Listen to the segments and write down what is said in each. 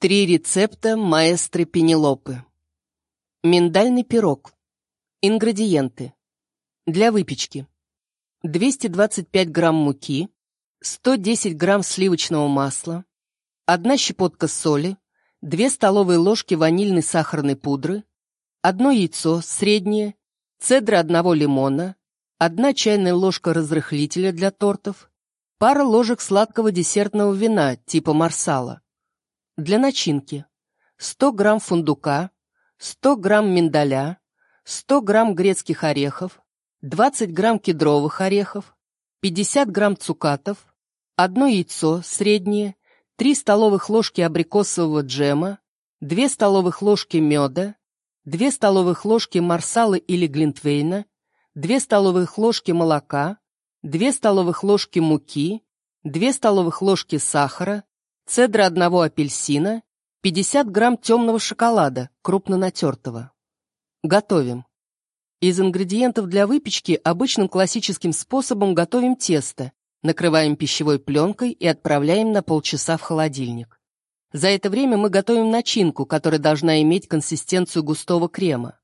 Три рецепта маэстры Пенелопы. Миндальный пирог. Ингредиенты. Для выпечки. 225 грамм муки, 110 грамм сливочного масла, 1 щепотка соли, 2 столовые ложки ванильной сахарной пудры, 1 яйцо среднее, цедра одного лимона, 1 чайная ложка разрыхлителя для тортов, пара ложек сладкого десертного вина типа марсала. Для начинки. 100 грамм фундука, 100 грамм миндаля, 100 грамм грецких орехов, 20 грамм кедровых орехов, 50 грамм цукатов, одно яйцо среднее, 3 столовых ложки абрикосового джема, 2 столовых ложки меда, 2 столовых ложки марсала или глинтвейна, 2 столовых ложки молока, 2 столовых ложки муки, 2 столовых ложки сахара, цедра одного апельсина, 50 грамм темного шоколада, крупно натертого. Готовим. Из ингредиентов для выпечки обычным классическим способом готовим тесто, накрываем пищевой пленкой и отправляем на полчаса в холодильник. За это время мы готовим начинку, которая должна иметь консистенцию густого крема.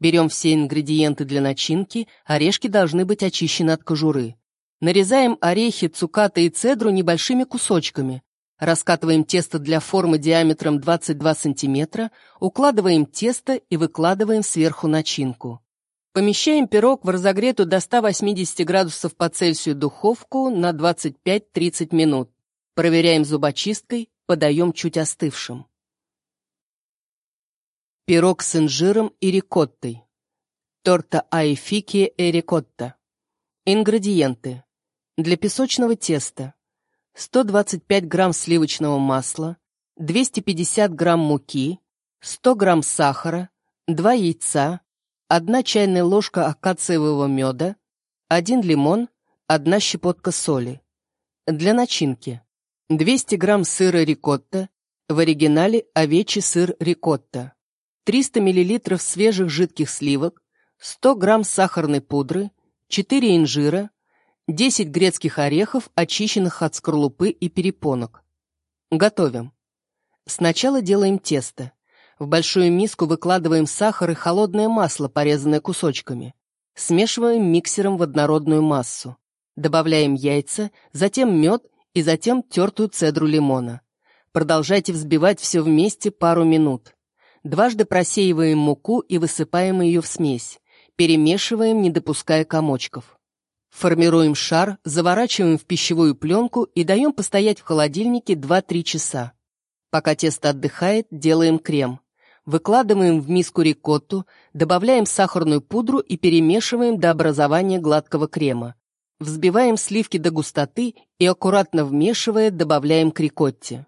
Берем все ингредиенты для начинки, орешки должны быть очищены от кожуры. Нарезаем орехи, цукаты и цедру небольшими кусочками, Раскатываем тесто для формы диаметром 22 см, укладываем тесто и выкладываем сверху начинку. Помещаем пирог в разогретую до 180 градусов по Цельсию духовку на 25-30 минут. Проверяем зубочисткой, подаем чуть остывшим. Пирог с инжиром и рикоттой. Торта айфики и рикотта. Ингредиенты. Для песочного теста 125 грамм сливочного масла, 250 грамм муки, 100 грамм сахара, 2 яйца, 1 чайная ложка акациевого меда, 1 лимон, 1 щепотка соли. Для начинки 200 грамм сыра рикотта, в оригинале овечий сыр рикотта, 300 миллилитров свежих жидких сливок, 100 грамм сахарной пудры, 4 инжира, 10 грецких орехов, очищенных от скорлупы и перепонок. Готовим. Сначала делаем тесто. В большую миску выкладываем сахар и холодное масло, порезанное кусочками. Смешиваем миксером в однородную массу. Добавляем яйца, затем мед и затем тертую цедру лимона. Продолжайте взбивать все вместе пару минут. Дважды просеиваем муку и высыпаем ее в смесь. Перемешиваем, не допуская комочков. Формируем шар, заворачиваем в пищевую пленку и даем постоять в холодильнике 2-3 часа. Пока тесто отдыхает, делаем крем. Выкладываем в миску рикотту, добавляем сахарную пудру и перемешиваем до образования гладкого крема. Взбиваем сливки до густоты и, аккуратно вмешивая, добавляем к рикотте.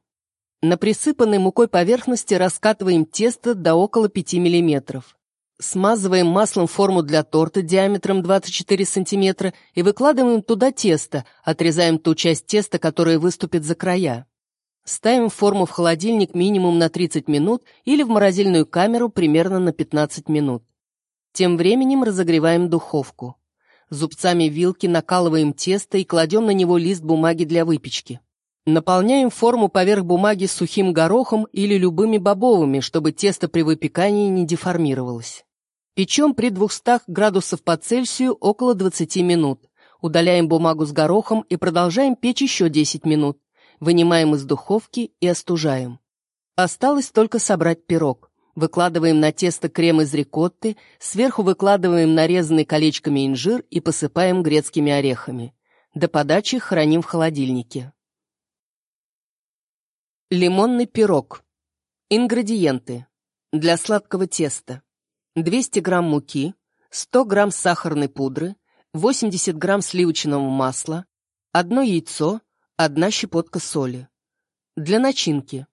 На присыпанной мукой поверхности раскатываем тесто до около 5 миллиметров. Смазываем маслом форму для торта диаметром 24 см и выкладываем туда тесто, отрезаем ту часть теста, которая выступит за края. Ставим форму в холодильник минимум на 30 минут или в морозильную камеру примерно на 15 минут. Тем временем разогреваем духовку. Зубцами вилки накалываем тесто и кладем на него лист бумаги для выпечки. Наполняем форму поверх бумаги сухим горохом или любыми бобовыми, чтобы тесто при выпекании не деформировалось. Печем при 200 градусов по Цельсию около 20 минут. Удаляем бумагу с горохом и продолжаем печь еще 10 минут. Вынимаем из духовки и остужаем. Осталось только собрать пирог. Выкладываем на тесто крем из рикотты, сверху выкладываем нарезанный колечками инжир и посыпаем грецкими орехами. До подачи храним в холодильнике. Лимонный пирог. Ингредиенты. Для сладкого теста. 200 грамм муки, 100 грамм сахарной пудры, 80 грамм сливочного масла, одно яйцо, одна щепотка соли. Для начинки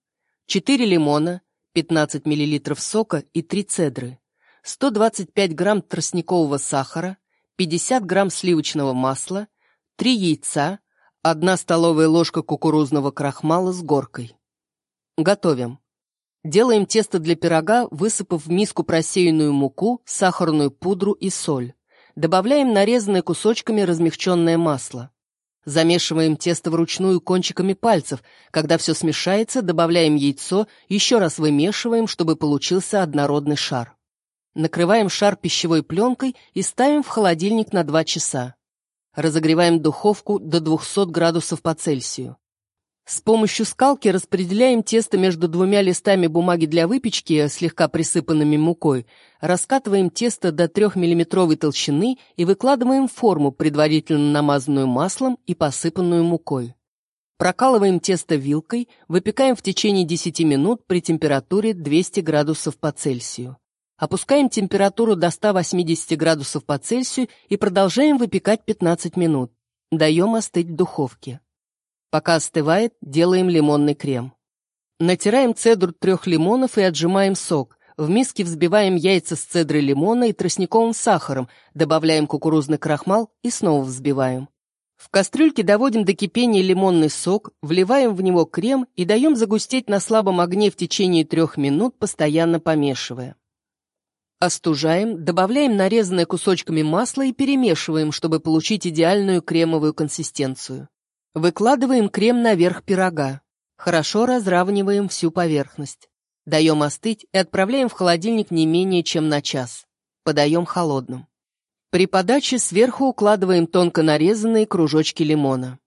4 лимона, 15 мл сока и 3 цедры, 125 грамм тростникового сахара, 50 грамм сливочного масла, 3 яйца, 1 столовая ложка кукурузного крахмала с горкой. Готовим. Делаем тесто для пирога, высыпав в миску просеянную муку, сахарную пудру и соль. Добавляем нарезанное кусочками размягченное масло. Замешиваем тесто вручную кончиками пальцев. Когда все смешается, добавляем яйцо, еще раз вымешиваем, чтобы получился однородный шар. Накрываем шар пищевой пленкой и ставим в холодильник на 2 часа. Разогреваем духовку до 200 градусов по Цельсию. С помощью скалки распределяем тесто между двумя листами бумаги для выпечки, слегка присыпанными мукой, раскатываем тесто до 3-мм толщины и выкладываем форму, предварительно намазанную маслом и посыпанную мукой. Прокалываем тесто вилкой, выпекаем в течение 10 минут при температуре 200 градусов по Цельсию. Опускаем температуру до 180 градусов по Цельсию и продолжаем выпекать 15 минут. Даем остыть в духовке. Пока остывает, делаем лимонный крем. Натираем цедру трех лимонов и отжимаем сок. В миске взбиваем яйца с цедрой лимона и тростниковым сахаром, добавляем кукурузный крахмал и снова взбиваем. В кастрюльке доводим до кипения лимонный сок, вливаем в него крем и даем загустеть на слабом огне в течение трех минут, постоянно помешивая. Остужаем, добавляем нарезанное кусочками масло и перемешиваем, чтобы получить идеальную кремовую консистенцию. Выкладываем крем наверх пирога. Хорошо разравниваем всю поверхность. Даем остыть и отправляем в холодильник не менее чем на час. Подаем холодным. При подаче сверху укладываем тонко нарезанные кружочки лимона.